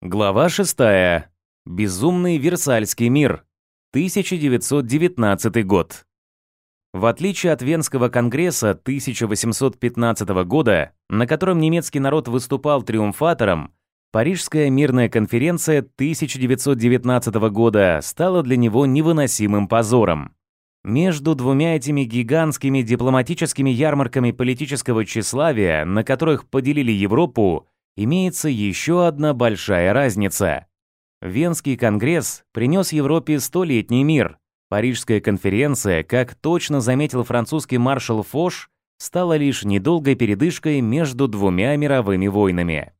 Глава 6. Безумный Версальский мир. 1919 год. В отличие от Венского конгресса 1815 года, на котором немецкий народ выступал триумфатором, Парижская мирная конференция 1919 года стала для него невыносимым позором. Между двумя этими гигантскими дипломатическими ярмарками политического тщеславия, на которых поделили Европу, имеется еще одна большая разница. Венский конгресс принес Европе столетний мир. Парижская конференция, как точно заметил французский маршал Фош, стала лишь недолгой передышкой между двумя мировыми войнами.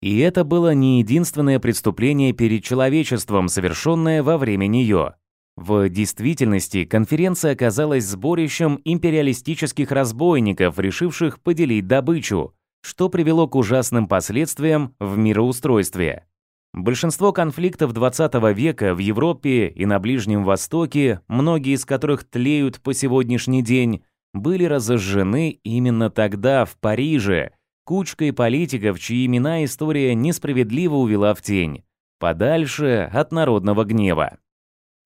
И это было не единственное преступление перед человечеством, совершенное во время нее. В действительности конференция оказалась сборищем империалистических разбойников, решивших поделить добычу, что привело к ужасным последствиям в мироустройстве. Большинство конфликтов XX века в Европе и на Ближнем Востоке, многие из которых тлеют по сегодняшний день, были разожжены именно тогда, в Париже, кучкой политиков, чьи имена история несправедливо увела в тень, подальше от народного гнева.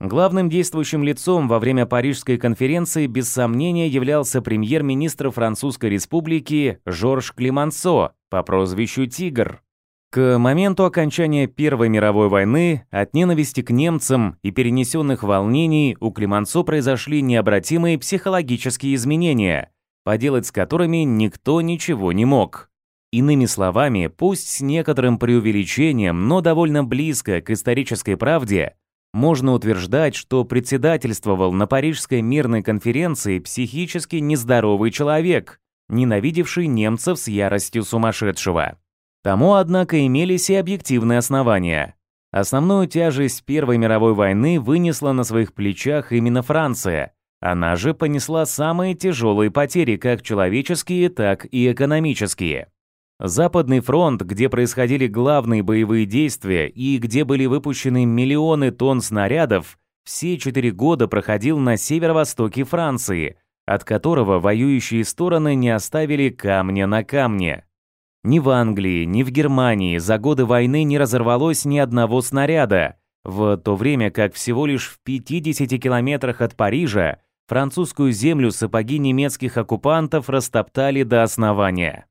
Главным действующим лицом во время Парижской конференции без сомнения являлся премьер-министр Французской республики Жорж Климансо по прозвищу «Тигр». К моменту окончания Первой мировой войны от ненависти к немцам и перенесенных волнений у Климансо произошли необратимые психологические изменения, поделать с которыми никто ничего не мог. Иными словами, пусть с некоторым преувеличением, но довольно близко к исторической правде – можно утверждать, что председательствовал на Парижской мирной конференции психически нездоровый человек, ненавидевший немцев с яростью сумасшедшего. Тому, однако, имелись и объективные основания. Основную тяжесть Первой мировой войны вынесла на своих плечах именно Франция. Она же понесла самые тяжелые потери, как человеческие, так и экономические. Западный фронт, где происходили главные боевые действия и где были выпущены миллионы тонн снарядов, все четыре года проходил на северо-востоке Франции, от которого воюющие стороны не оставили камня на камне. Ни в Англии, ни в Германии за годы войны не разорвалось ни одного снаряда, в то время как всего лишь в 50 километрах от Парижа французскую землю сапоги немецких оккупантов растоптали до основания.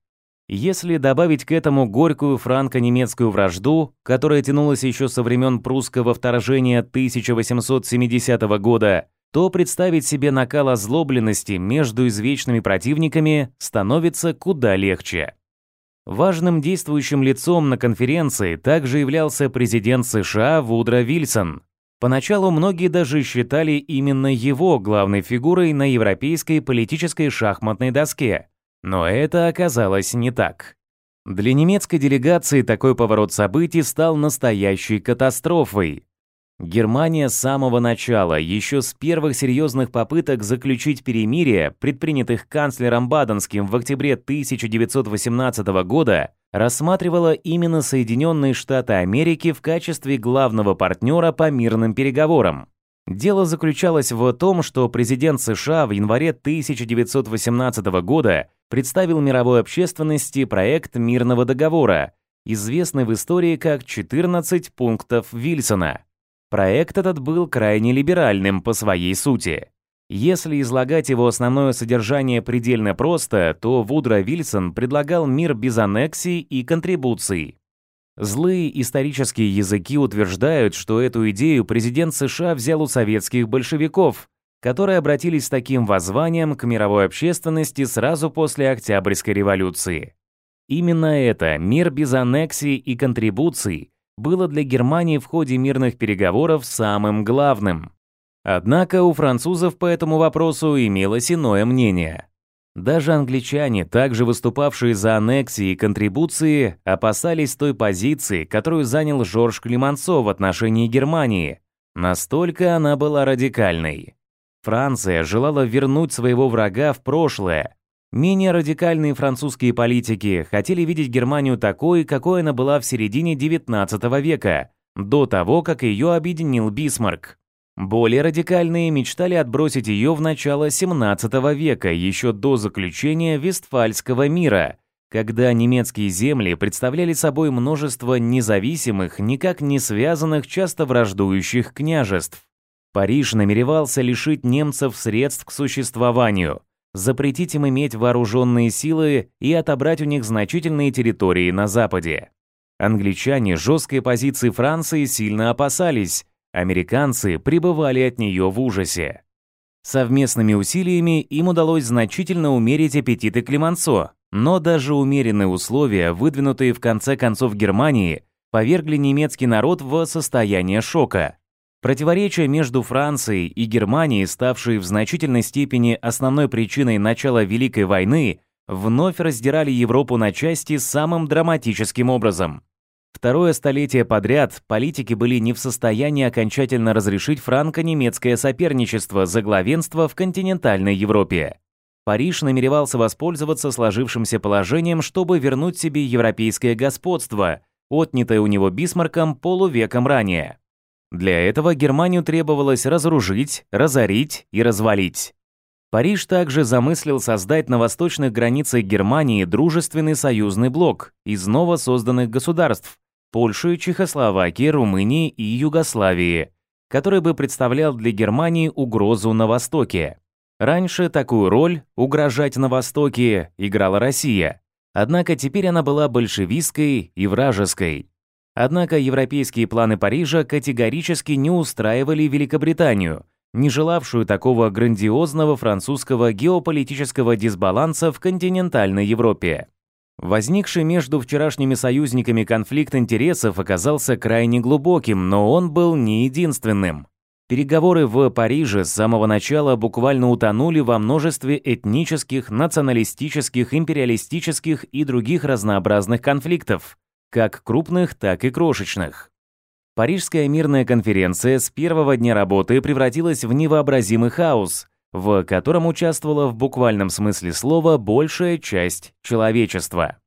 Если добавить к этому горькую франко-немецкую вражду, которая тянулась еще со времен прусского вторжения 1870 года, то представить себе накал озлобленности между извечными противниками становится куда легче. Важным действующим лицом на конференции также являлся президент США Вудро Вильсон. Поначалу многие даже считали именно его главной фигурой на европейской политической шахматной доске – но это оказалось не так. Для немецкой делегации такой поворот событий стал настоящей катастрофой. Германия с самого начала, еще с первых серьезных попыток заключить перемирие, предпринятых канцлером Баденским в октябре 1918 года, рассматривала именно Соединенные Штаты Америки в качестве главного партнера по мирным переговорам. Дело заключалось в том, что президент США в январе 1918 года представил мировой общественности проект мирного договора, известный в истории как 14 пунктов Вильсона. Проект этот был крайне либеральным по своей сути. Если излагать его основное содержание предельно просто, то Вудро Вильсон предлагал мир без аннексий и контрибуций. Злые исторические языки утверждают, что эту идею президент США взял у советских большевиков – которые обратились с таким воззванием к мировой общественности сразу после Октябрьской революции. Именно это, мир без аннексий и контрибуций, было для Германии в ходе мирных переговоров самым главным. Однако у французов по этому вопросу имелось иное мнение. Даже англичане, также выступавшие за аннексии и контрибуции, опасались той позиции, которую занял Жорж Климансо в отношении Германии. Настолько она была радикальной. Франция желала вернуть своего врага в прошлое. Менее радикальные французские политики хотели видеть Германию такой, какой она была в середине XIX века, до того, как ее объединил Бисмарк. Более радикальные мечтали отбросить ее в начало XVII века, еще до заключения Вестфальского мира, когда немецкие земли представляли собой множество независимых, никак не связанных, часто враждующих княжеств. Париж намеревался лишить немцев средств к существованию, запретить им иметь вооруженные силы и отобрать у них значительные территории на Западе. Англичане жесткой позиции Франции сильно опасались, американцы пребывали от нее в ужасе. Совместными усилиями им удалось значительно умерить аппетиты Климансо, но даже умеренные условия, выдвинутые в конце концов Германии, повергли немецкий народ в состояние шока. Противоречия между Францией и Германией, ставшие в значительной степени основной причиной начала Великой войны, вновь раздирали Европу на части самым драматическим образом. Второе столетие подряд политики были не в состоянии окончательно разрешить франко-немецкое соперничество за главенство в континентальной Европе. Париж намеревался воспользоваться сложившимся положением, чтобы вернуть себе европейское господство, отнятое у него Бисмарком полувеком ранее. Для этого Германию требовалось разоружить, разорить и развалить. Париж также замыслил создать на восточных границах Германии дружественный союзный блок из новосозданных государств – Польши, Чехословакии, Румынии и Югославии, который бы представлял для Германии угрозу на Востоке. Раньше такую роль, угрожать на Востоке, играла Россия. Однако теперь она была большевистской и вражеской. Однако европейские планы Парижа категорически не устраивали Великобританию, не желавшую такого грандиозного французского геополитического дисбаланса в континентальной Европе. Возникший между вчерашними союзниками конфликт интересов оказался крайне глубоким, но он был не единственным. Переговоры в Париже с самого начала буквально утонули во множестве этнических, националистических, империалистических и других разнообразных конфликтов – как крупных, так и крошечных. Парижская мирная конференция с первого дня работы превратилась в невообразимый хаос, в котором участвовала в буквальном смысле слова большая часть человечества.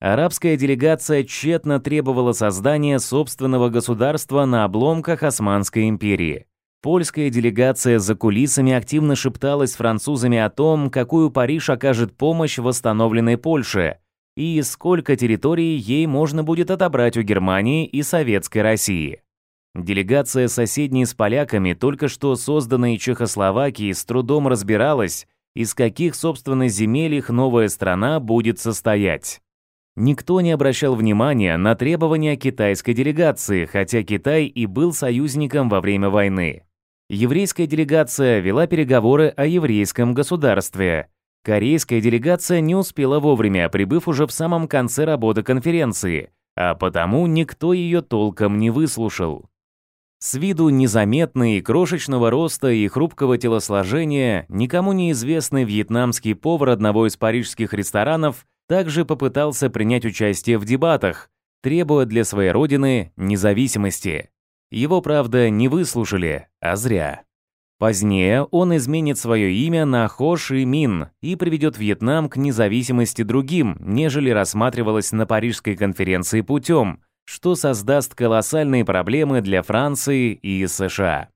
Арабская делегация тщетно требовала создания собственного государства на обломках Османской империи. Польская делегация за кулисами активно шепталась французами о том, какую Париж окажет помощь восстановленной Польше – и сколько территорий ей можно будет отобрать у Германии и Советской России. Делегация соседней с поляками, только что созданной Чехословакии, с трудом разбиралась, из каких, собственно, земель их новая страна будет состоять. Никто не обращал внимания на требования китайской делегации, хотя Китай и был союзником во время войны. Еврейская делегация вела переговоры о еврейском государстве – Корейская делегация не успела вовремя, прибыв уже в самом конце работы конференции, а потому никто ее толком не выслушал. С виду незаметный, крошечного роста и хрупкого телосложения, никому неизвестный вьетнамский повар одного из парижских ресторанов также попытался принять участие в дебатах, требуя для своей родины независимости. Его, правда, не выслушали, а зря. Позднее он изменит свое имя на Хо Ши Мин и приведет Вьетнам к независимости другим, нежели рассматривалось на Парижской конференции путем, что создаст колоссальные проблемы для Франции и США.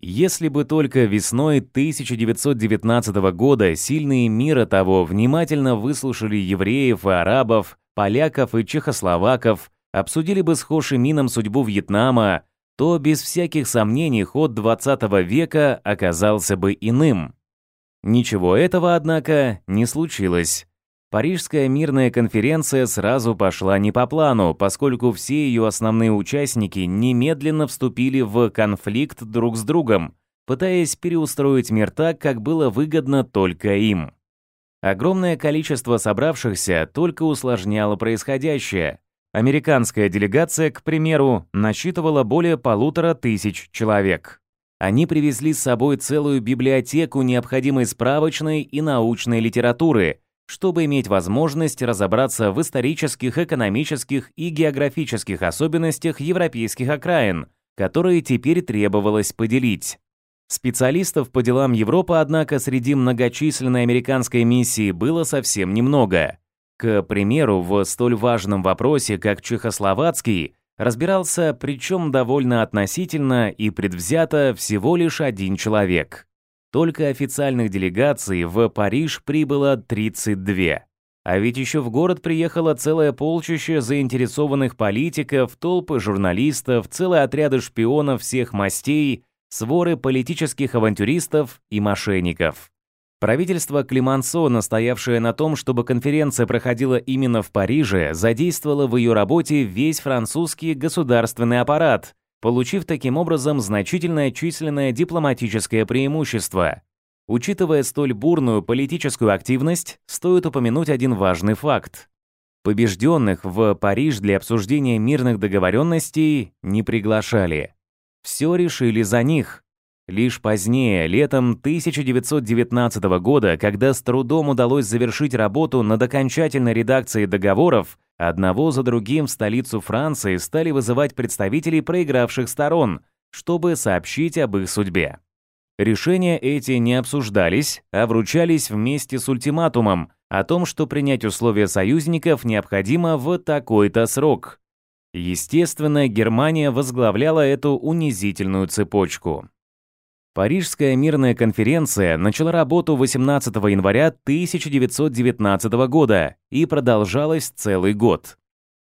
Если бы только весной 1919 года сильные мира того внимательно выслушали евреев и арабов, поляков и чехословаков, обсудили бы с Хо Ши Мином судьбу Вьетнама, то без всяких сомнений ход XX века оказался бы иным. Ничего этого, однако, не случилось. Парижская мирная конференция сразу пошла не по плану, поскольку все ее основные участники немедленно вступили в конфликт друг с другом, пытаясь переустроить мир так, как было выгодно только им. Огромное количество собравшихся только усложняло происходящее, американская делегация, к примеру, насчитывала более полутора тысяч человек. Они привезли с собой целую библиотеку необходимой справочной и научной литературы, чтобы иметь возможность разобраться в исторических, экономических и географических особенностях европейских окраин, которые теперь требовалось поделить. Специалистов по делам Европы, однако, среди многочисленной американской миссии было совсем немного. К примеру, в столь важном вопросе, как чехословацкий, разбирался, причем довольно относительно и предвзято, всего лишь один человек. Только официальных делегаций в Париж прибыло 32. А ведь еще в город приехало целое полчище заинтересованных политиков, толпы журналистов, целые отряды шпионов всех мастей, своры политических авантюристов и мошенников. Правительство Климансо, настоявшее на том, чтобы конференция проходила именно в Париже, задействовало в ее работе весь французский государственный аппарат, получив таким образом значительное численное дипломатическое преимущество. Учитывая столь бурную политическую активность, стоит упомянуть один важный факт. Побежденных в Париж для обсуждения мирных договоренностей не приглашали. Все решили за них – Лишь позднее, летом 1919 года, когда с трудом удалось завершить работу над окончательной редакцией договоров, одного за другим в столицу Франции стали вызывать представителей проигравших сторон, чтобы сообщить об их судьбе. Решения эти не обсуждались, а вручались вместе с ультиматумом о том, что принять условия союзников необходимо в такой-то срок. Естественно, Германия возглавляла эту унизительную цепочку. Парижская мирная конференция начала работу 18 января 1919 года и продолжалась целый год.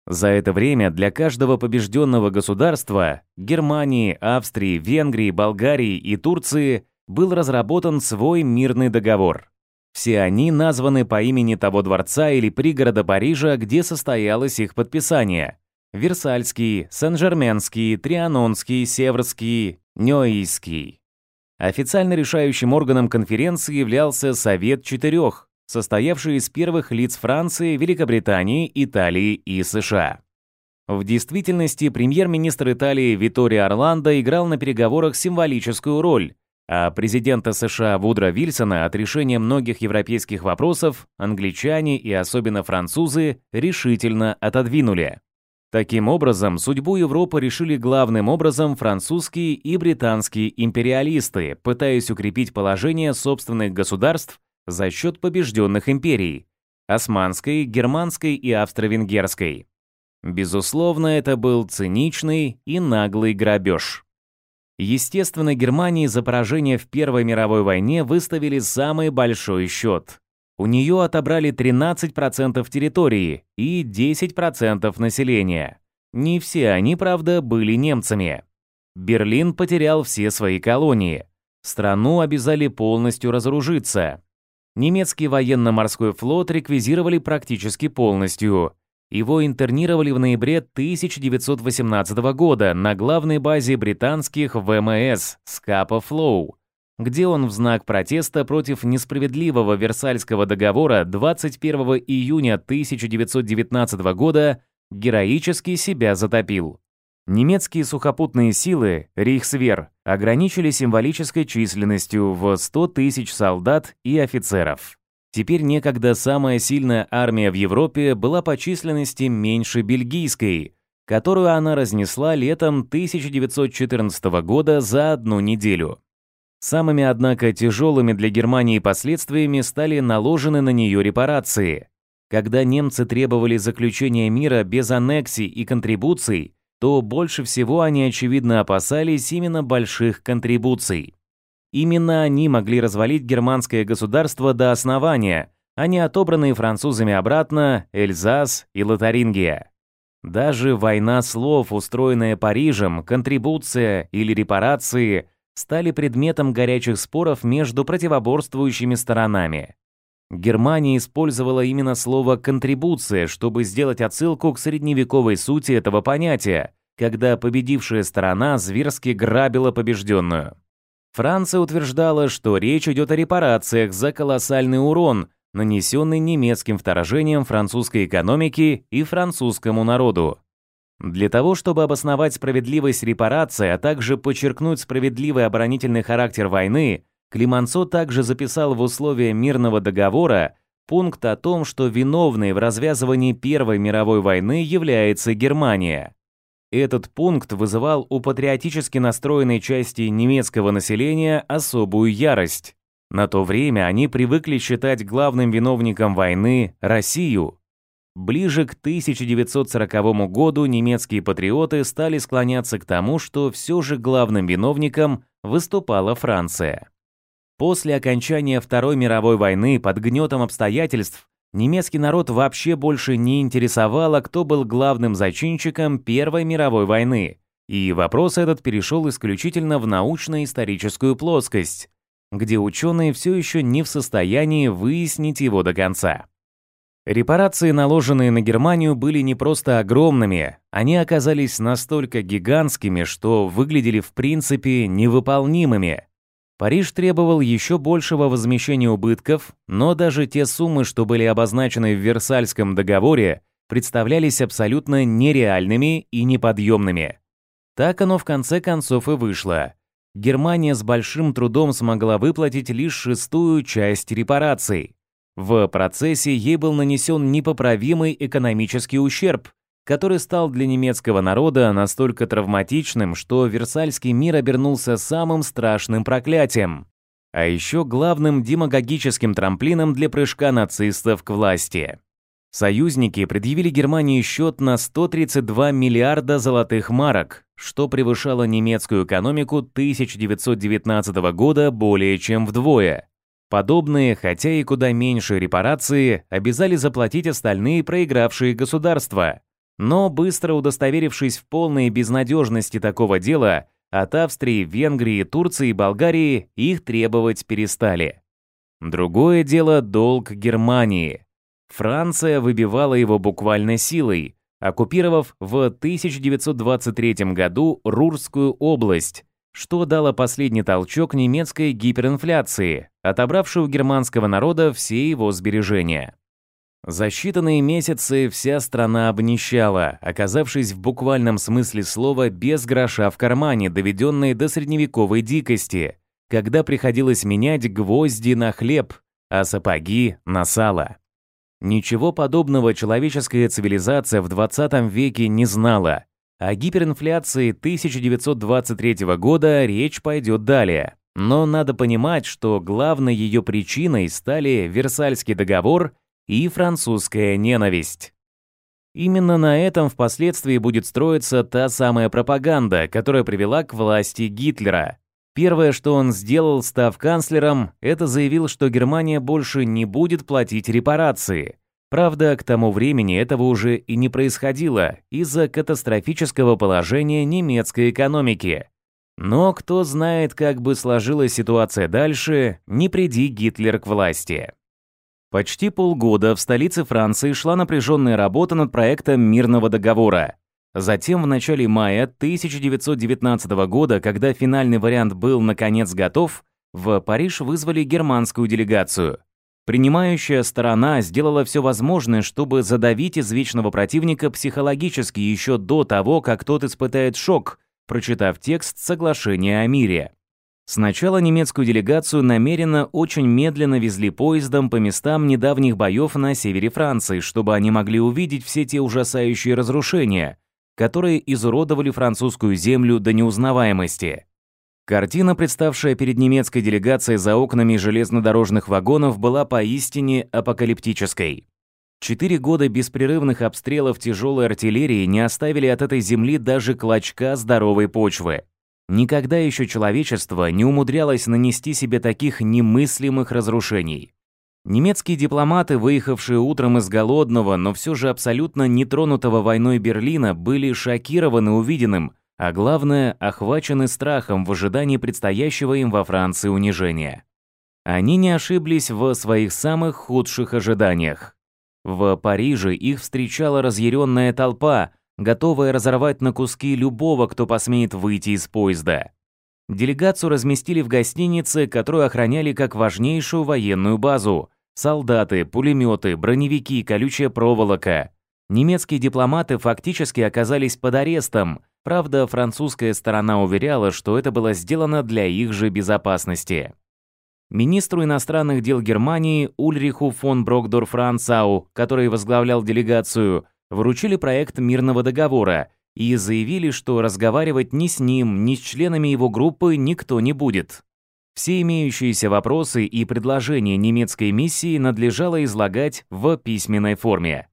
За это время для каждого побежденного государства – Германии, Австрии, Венгрии, Болгарии и Турции – был разработан свой мирный договор. Все они названы по имени того дворца или пригорода Парижа, где состоялось их подписание – Версальский, Сен-Жерменский, Трианонский, Северский, Нёийский. Официально решающим органом конференции являлся Совет Четырех, состоявший из первых лиц Франции, Великобритании, Италии и США. В действительности премьер-министр Италии Виторио Орландо играл на переговорах символическую роль, а президента США Вудра Вильсона от решения многих европейских вопросов англичане и особенно французы решительно отодвинули. Таким образом, судьбу Европы решили главным образом французские и британские империалисты, пытаясь укрепить положение собственных государств за счет побежденных империй – Османской, Германской и Австро-Венгерской. Безусловно, это был циничный и наглый грабеж. Естественно, Германии за поражение в Первой мировой войне выставили самый большой счет у нее отобрали 13% территории и 10% населения. Не все они, правда, были немцами. Берлин потерял все свои колонии. Страну обязали полностью разоружиться. Немецкий военно-морской флот реквизировали практически полностью. Его интернировали в ноябре 1918 года на главной базе британских ВМС эм «Скапа Флоу», где он в знак протеста против несправедливого Версальского договора 21 июня 1919 года героически себя затопил. Немецкие сухопутные силы Рейхсвер ограничили символической численностью в 100 тысяч солдат и офицеров. Теперь некогда самая сильная армия в Европе была по численности меньше бельгийской, которую она разнесла летом 1914 года за одну неделю. Самыми, однако, тяжелыми для Германии последствиями стали наложены на нее репарации. Когда немцы требовали заключения мира без аннексий и контрибуций, то больше всего они, очевидно, опасались именно больших контрибуций. Именно они могли развалить германское государство до основания, а не отобранные французами обратно Эльзас и Лотарингия. Даже война слов, устроенная Парижем, контрибуция или репарации – стали предметом горячих споров между противоборствующими сторонами. Германия использовала именно слово «контрибуция», чтобы сделать отсылку к средневековой сути этого понятия, когда победившая сторона зверски грабила побежденную. Франция утверждала, что речь идет о репарациях за колоссальный урон, нанесенный немецким вторжением французской экономики и французскому народу. Для того, чтобы обосновать справедливость репараций, а также подчеркнуть справедливый оборонительный характер войны, Климансо также записал в условия мирного договора пункт о том, что виновной в развязывании Первой мировой войны является Германия. Этот пункт вызывал у патриотически настроенной части немецкого населения особую ярость. На то время они привыкли считать главным виновником войны Россию – Ближе к 1940 году немецкие патриоты стали склоняться к тому, что все же главным виновником выступала Франция. После окончания Второй мировой войны под гнетом обстоятельств немецкий народ вообще больше не интересовало, кто был главным зачинщиком Первой мировой войны, и вопрос этот перешел исключительно в научно-историческую плоскость, где ученые все еще не в состоянии выяснить его до конца. Репарации, наложенные на Германию, были не просто огромными, они оказались настолько гигантскими, что выглядели в принципе невыполнимыми. Париж требовал еще большего возмещения убытков, но даже те суммы, что были обозначены в Версальском договоре, представлялись абсолютно нереальными и неподъемными. Так оно в конце концов и вышло. Германия с большим трудом смогла выплатить лишь шестую часть репараций. В процессе ей был нанесен непоправимый экономический ущерб, который стал для немецкого народа настолько травматичным, что Версальский мир обернулся самым страшным проклятием, а еще главным демагогическим трамплином для прыжка нацистов к власти. Союзники предъявили Германии счет на 132 миллиарда золотых марок, что превышало немецкую экономику 1919 года более чем вдвое – Подобные, хотя и куда меньшие, репарации, обязали заплатить остальные проигравшие государства. Но быстро удостоверившись в полной безнадежности такого дела, от Австрии, Венгрии, Турции и Болгарии их требовать перестали. Другое дело – долг Германии. Франция выбивала его буквально силой, оккупировав в 1923 году Рурскую область, что дало последний толчок немецкой гиперинфляции, отобравшей у германского народа все его сбережения. За считанные месяцы вся страна обнищала, оказавшись в буквальном смысле слова без гроша в кармане, доведенной до средневековой дикости, когда приходилось менять гвозди на хлеб, а сапоги на сало. Ничего подобного человеческая цивилизация в 20 веке не знала – о гиперинфляции 1923 года речь пойдет далее. Но надо понимать, что главной ее причиной стали Версальский договор и французская ненависть. Именно на этом впоследствии будет строиться та самая пропаганда, которая привела к власти Гитлера. Первое, что он сделал, став канцлером, это заявил, что Германия больше не будет платить репарации. Правда, к тому времени этого уже и не происходило из-за катастрофического положения немецкой экономики. Но кто знает, как бы сложилась ситуация дальше, не приди Гитлер к власти. Почти полгода в столице Франции шла напряженная работа над проектом мирного договора. Затем в начале мая 1919 года, когда финальный вариант был наконец готов, в Париж вызвали германскую делегацию – Принимающая сторона сделала все возможное, чтобы задавить извечного противника психологически еще до того, как тот испытает шок, прочитав текст соглашения о мире. Сначала немецкую делегацию намеренно очень медленно везли поездом по местам недавних боев на севере Франции, чтобы они могли увидеть все те ужасающие разрушения, которые изуродовали французскую землю до неузнаваемости. Картина, представшая перед немецкой делегацией за окнами железнодорожных вагонов, была поистине апокалиптической. Четыре года беспрерывных обстрелов тяжелой артиллерии не оставили от этой земли даже клочка здоровой почвы. Никогда еще человечество не умудрялось нанести себе таких немыслимых разрушений. Немецкие дипломаты, выехавшие утром из голодного, но все же абсолютно нетронутого войной Берлина, были шокированы увиденным – а главное, охвачены страхом в ожидании предстоящего им во Франции унижения. Они не ошиблись в своих самых худших ожиданиях. В Париже их встречала разъяренная толпа, готовая разорвать на куски любого, кто посмеет выйти из поезда. Делегацию разместили в гостинице, которую охраняли как важнейшую военную базу. Солдаты, пулеметы, броневики, колючая проволока. Немецкие дипломаты фактически оказались под арестом – Правда, французская сторона уверяла, что это было сделано для их же безопасности. Министру иностранных дел Германии Ульриху фон Брокдорф-Ранцау, который возглавлял делегацию, вручили проект мирного договора и заявили, что разговаривать ни с ним, ни с членами его группы никто не будет. Все имеющиеся вопросы и предложения немецкой миссии надлежало излагать в письменной форме.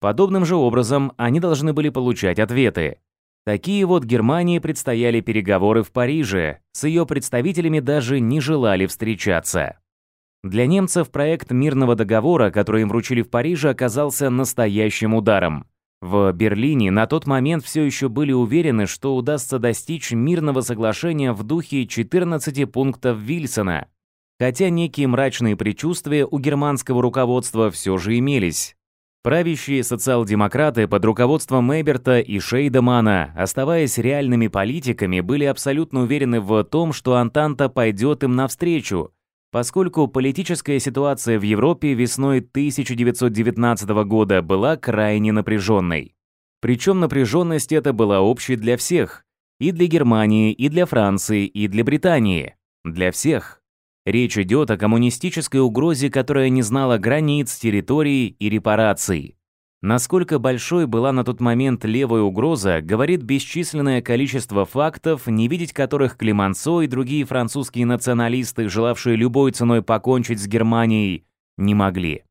Подобным же образом они должны были получать ответы. Такие вот Германии предстояли переговоры в Париже, с ее представителями даже не желали встречаться. Для немцев проект мирного договора, который им вручили в Париже, оказался настоящим ударом. В Берлине на тот момент все еще были уверены, что удастся достичь мирного соглашения в духе 14 пунктов Вильсона. Хотя некие мрачные предчувствия у германского руководства все же имелись. Правящие социал-демократы под руководством Мейберта и Шейдемана, оставаясь реальными политиками, были абсолютно уверены в том, что Антанта пойдет им навстречу, поскольку политическая ситуация в Европе весной 1919 года была крайне напряженной. Причем напряженность эта была общей для всех – и для Германии, и для Франции, и для Британии. Для всех. Речь идет о коммунистической угрозе, которая не знала границ, территорий и репараций. Насколько большой была на тот момент левая угроза, говорит бесчисленное количество фактов, не видеть которых Климансо и другие французские националисты, желавшие любой ценой покончить с Германией, не могли.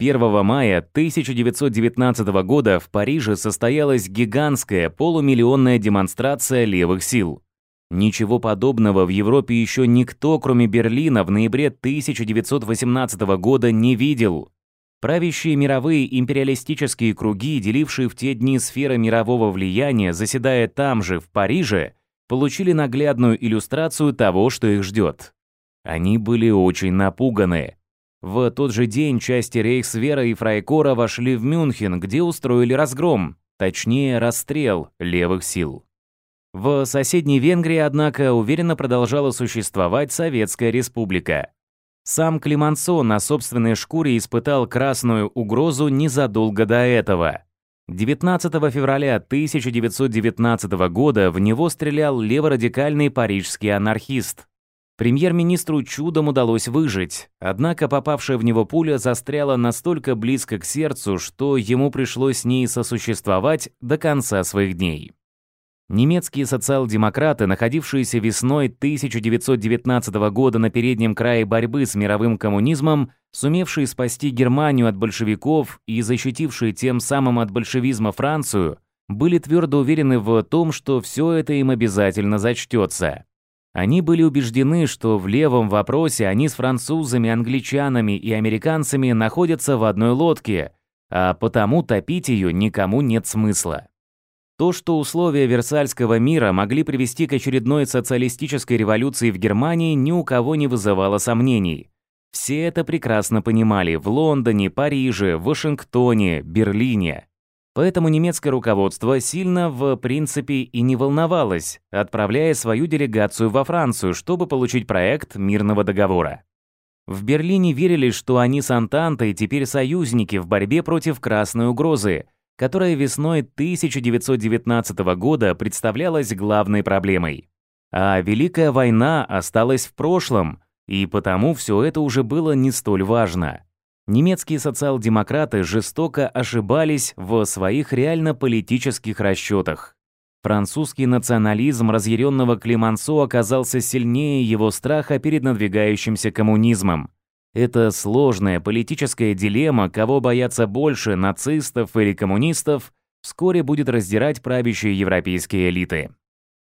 1 мая 1919 года в Париже состоялась гигантская полумиллионная демонстрация левых сил. Ничего подобного в Европе еще никто, кроме Берлина, в ноябре 1918 года не видел. Правящие мировые империалистические круги, делившие в те дни сферы мирового влияния, заседая там же, в Париже, получили наглядную иллюстрацию того, что их ждет. Они были очень напуганы. В тот же день части Рейхсвера и Фрайкора вошли в Мюнхен, где устроили разгром, точнее расстрел левых сил. В соседней Венгрии, однако, уверенно продолжала существовать Советская Республика. Сам Климансо на собственной шкуре испытал красную угрозу незадолго до этого. 19 февраля 1919 года в него стрелял леворадикальный парижский анархист. Премьер-министру чудом удалось выжить, однако попавшая в него пуля застряла настолько близко к сердцу, что ему пришлось с ней сосуществовать до конца своих дней. Немецкие социал-демократы, находившиеся весной 1919 года на переднем крае борьбы с мировым коммунизмом, сумевшие спасти Германию от большевиков и защитившие тем самым от большевизма Францию, были твердо уверены в том, что все это им обязательно зачтется. Они были убеждены, что в левом вопросе они с французами, англичанами и американцами находятся в одной лодке, а потому топить ее никому нет смысла. То, что условия Версальского мира могли привести к очередной социалистической революции в Германии, ни у кого не вызывало сомнений. Все это прекрасно понимали в Лондоне, Париже, Вашингтоне, Берлине. Поэтому немецкое руководство сильно, в принципе, и не волновалось, отправляя свою делегацию во Францию, чтобы получить проект мирного договора. В Берлине верили, что они с Антантой теперь союзники в борьбе против красной угрозы – которая весной 1919 года представлялась главной проблемой. А Великая война осталась в прошлом, и потому все это уже было не столь важно. Немецкие социал-демократы жестоко ошибались в своих реально политических расчетах. Французский национализм разъяренного Климансо оказался сильнее его страха перед надвигающимся коммунизмом – это сложная политическая дилемма, кого боятся больше – нацистов или коммунистов, вскоре будет раздирать правящие европейские элиты.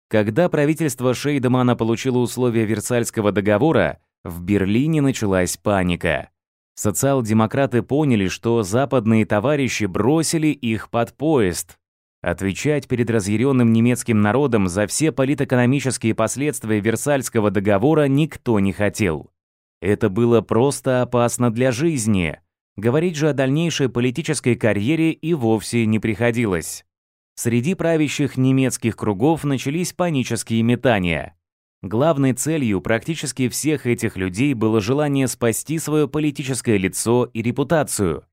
Когда правительство Шейдемана получило условия Версальского договора, в Берлине началась паника. Социал-демократы поняли, что западные товарищи бросили их под поезд. Отвечать перед разъяренным немецким народом за все политэкономические последствия Версальского договора никто не хотел. Это было просто опасно для жизни. Говорить же о дальнейшей политической карьере и вовсе не приходилось. Среди правящих немецких кругов начались панические метания. Главной целью практически всех этих людей было желание спасти свое политическое лицо и репутацию.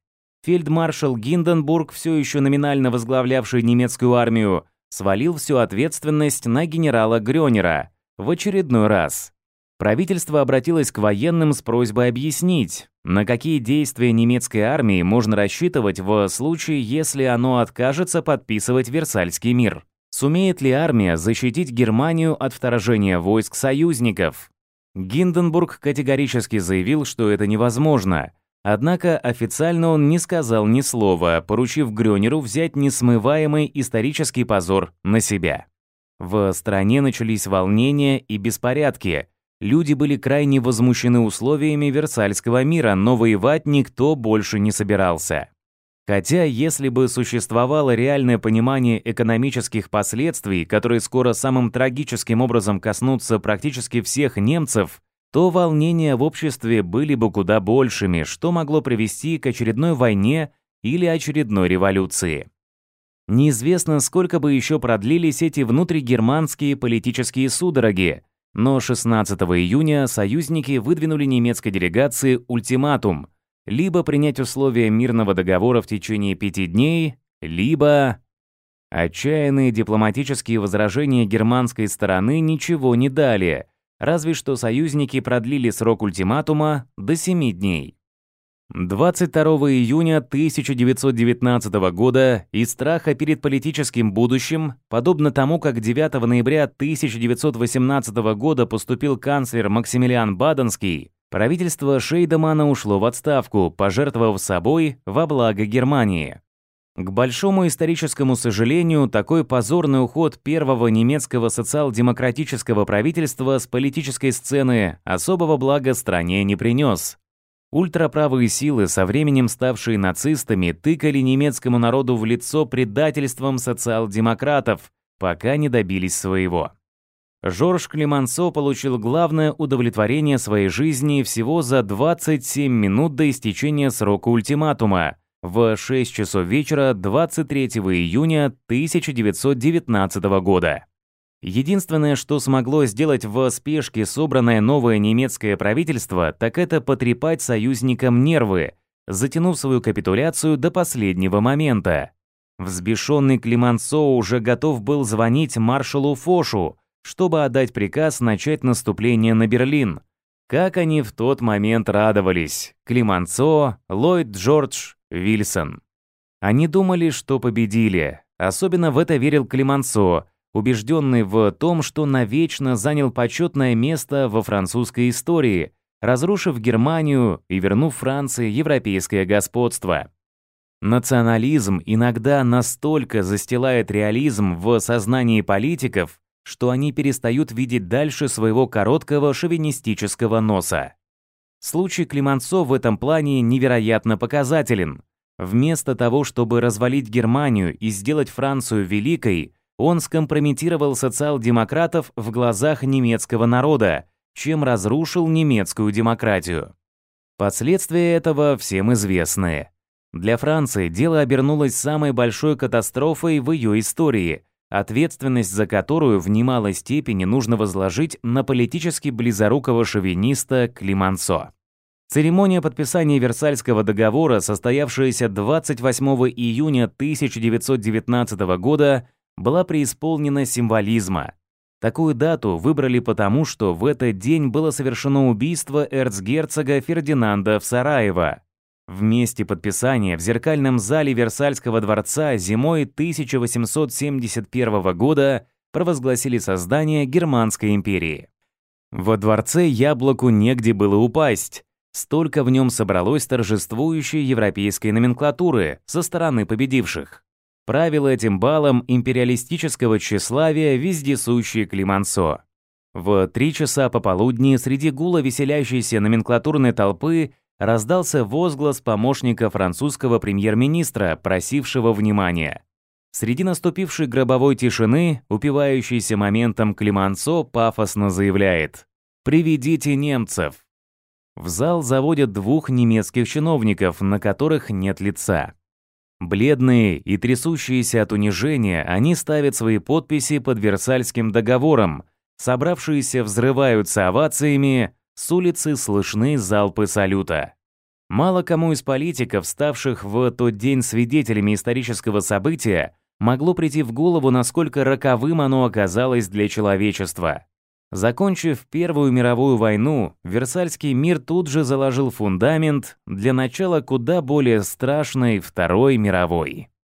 Фельдмаршал Гинденбург, все еще номинально возглавлявший немецкую армию, свалил всю ответственность на генерала Грёнера в очередной раз. Правительство обратилось к военным с просьбой объяснить, на какие действия немецкой армии можно рассчитывать в случае, если оно откажется подписывать Версальский мир. Сумеет ли армия защитить Германию от вторжения войск союзников? Гинденбург категорически заявил, что это невозможно. Однако официально он не сказал ни слова, поручив Грёнеру взять несмываемый исторический позор на себя. В стране начались волнения и беспорядки – Люди были крайне возмущены условиями Версальского мира, но воевать никто больше не собирался. Хотя, если бы существовало реальное понимание экономических последствий, которые скоро самым трагическим образом коснутся практически всех немцев, то волнения в обществе были бы куда большими, что могло привести к очередной войне или очередной революции. Неизвестно, сколько бы еще продлились эти внутригерманские политические судороги, но 16 июня союзники выдвинули немецкой делегации ультиматум либо принять условия мирного договора в течение пяти дней, либо... Отчаянные дипломатические возражения германской стороны ничего не дали, разве что союзники продлили срок ультиматума до семи дней. 22 июня 1919 года из страха перед политическим будущим, подобно тому, как 9 ноября 1918 года поступил канцлер Максимилиан Баденский, правительство Шейдемана ушло в отставку, пожертвовав собой во благо Германии. К большому историческому сожалению, такой позорный уход первого немецкого социал-демократического правительства с политической сцены особого блага стране не принес. Ультраправые силы, со временем ставшие нацистами, тыкали немецкому народу в лицо предательством социал-демократов, пока не добились своего. Жорж Климансо получил главное удовлетворение своей жизни всего за 27 минут до истечения срока ультиматума в 6 часов вечера 23 июня 1919 года. Единственное, что смогло сделать в спешке собранное новое немецкое правительство, так это потрепать союзникам нервы, затянув свою капитуляцию до последнего момента. Взбешенный Климансо уже готов был звонить маршалу Фошу, чтобы отдать приказ начать наступление на Берлин. Как они в тот момент радовались. Климансо, Ллойд Джордж, Вильсон. Они думали, что победили. Особенно в это верил Климансо – убежденный в том, что навечно занял почетное место во французской истории, разрушив Германию и вернув Франции европейское господство. Национализм иногда настолько застилает реализм в сознании политиков, что они перестают видеть дальше своего короткого шовинистического носа. Случай Климанцо в этом плане невероятно показателен. Вместо того, чтобы развалить Германию и сделать Францию великой, он скомпрометировал социал-демократов в глазах немецкого народа, чем разрушил немецкую демократию. Последствия этого всем известны. Для Франции дело обернулось самой большой катастрофой в ее истории, ответственность за которую в немалой степени нужно возложить на политически близорукого шовиниста Климонсо. Церемония подписания Версальского договора, состоявшаяся 28 июня 1919 года, была преисполнена символизма. Такую дату выбрали потому, что в этот день было совершено убийство эрцгерцога Фердинанда в Сараево. В месте подписания в зеркальном зале Версальского дворца зимой 1871 года провозгласили создание Германской империи. Во дворце яблоку негде было упасть. Столько в нем собралось торжествующей европейской номенклатуры со стороны победивших правил этим балом империалистического тщеславия вездесущий Климансо. В три часа пополудни среди гула веселящейся номенклатурной толпы раздался возглас помощника французского премьер-министра, просившего внимания. Среди наступившей гробовой тишины, упивающийся моментом Климансо пафосно заявляет «Приведите немцев!». В зал заводят двух немецких чиновников, на которых нет лица. Бледные и трясущиеся от унижения, они ставят свои подписи под Версальским договором, собравшиеся взрываются овациями, с улицы слышны залпы салюта. Мало кому из политиков, ставших в тот день свидетелями исторического события, могло прийти в голову, насколько роковым оно оказалось для человечества. Закончив Первую мировую войну, Версальский мир тут же заложил фундамент для начала куда более страшной Второй мировой.